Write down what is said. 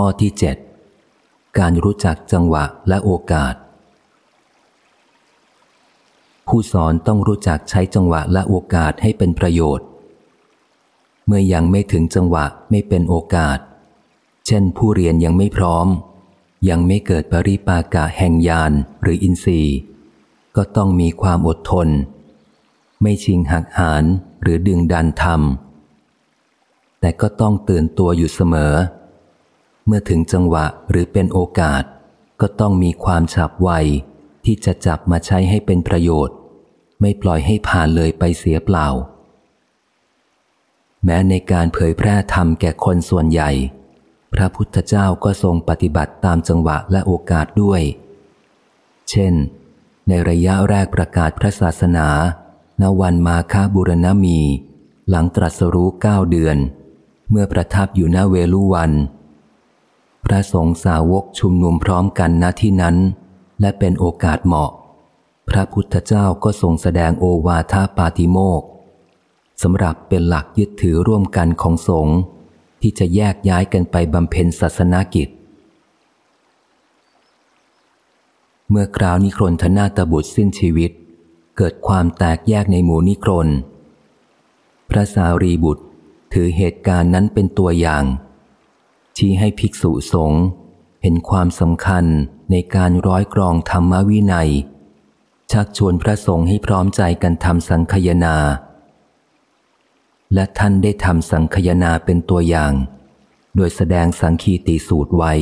ข้อที่เจ็ดการรู้จักจังหวะและโอกาส ผู้สอนต้องรู้จักใช้จังหวะและโอกาสให้เป็นประโยชน์ เมื่อยังไม่ถึงจังหวะไม่เป็นโอกาส เช่นผู้เรียนยังไม่พร้อม ยังไม่เกิดปริปากะแห่งยานหรืออินทรีย์ ก็ต้องมีความอดทน ไม่ชิงหักหานหรือดึงดันทำแต่ก็ต้องตื่นตัวอยู่เสมอ เมื่อถึงจังหวะหรือเป็นโอกาส ก็ต้องมีความฉับไว ที่จะจับมาใช้ให้เป็นประโยชน์ ไม่ปล่อยให้ผ่านเลยไปเสียเปล่า แม้ในการเผยแพร่ธรรมแก่คนส่วนใหญ่ พระพุทธเจ้าก็ทรงปฏิบัติตามจังหวะและโอกาสด้วย เช่น ในระยะแรกประกาศพระศาสนา ณ วันมาคาบุรณมี หลังตรัสรู้เก้าเดือน เมื่อประทับอยู่ณเวลุวัน พระสงฆ์สาวกชุมนุมพร้อมกันณที่นั้น และเป็นโอกาสเหมาะ พระพุทธเจ้าก็ทรงแสดงโอวาทาปาติโมกสำหรับเป็นหลักยึดถือร่วมกันของสงฆ์ที่จะแยกย้ายกันไปบำเพ็ญศาสนากิจ เมื่อคราวนิครนทนาตบุตรสิ้นชีวิต เกิดความแตกแยกในหมู่นิครน พระสารีบุตรถือเหตุการณ์นั้นเป็นตัวอย่าง ชี้ให้ภิกษุสงฆ์เห็นความสำคัญในการร้อยกรองธรรมวินัย ชักชวนพระสงฆ์ให้พร้อมใจกันทำสังคยนา และท่านได้ทำสังคยนาเป็นตัวอย่าง โดยแสดงสังคีติสูตรไว้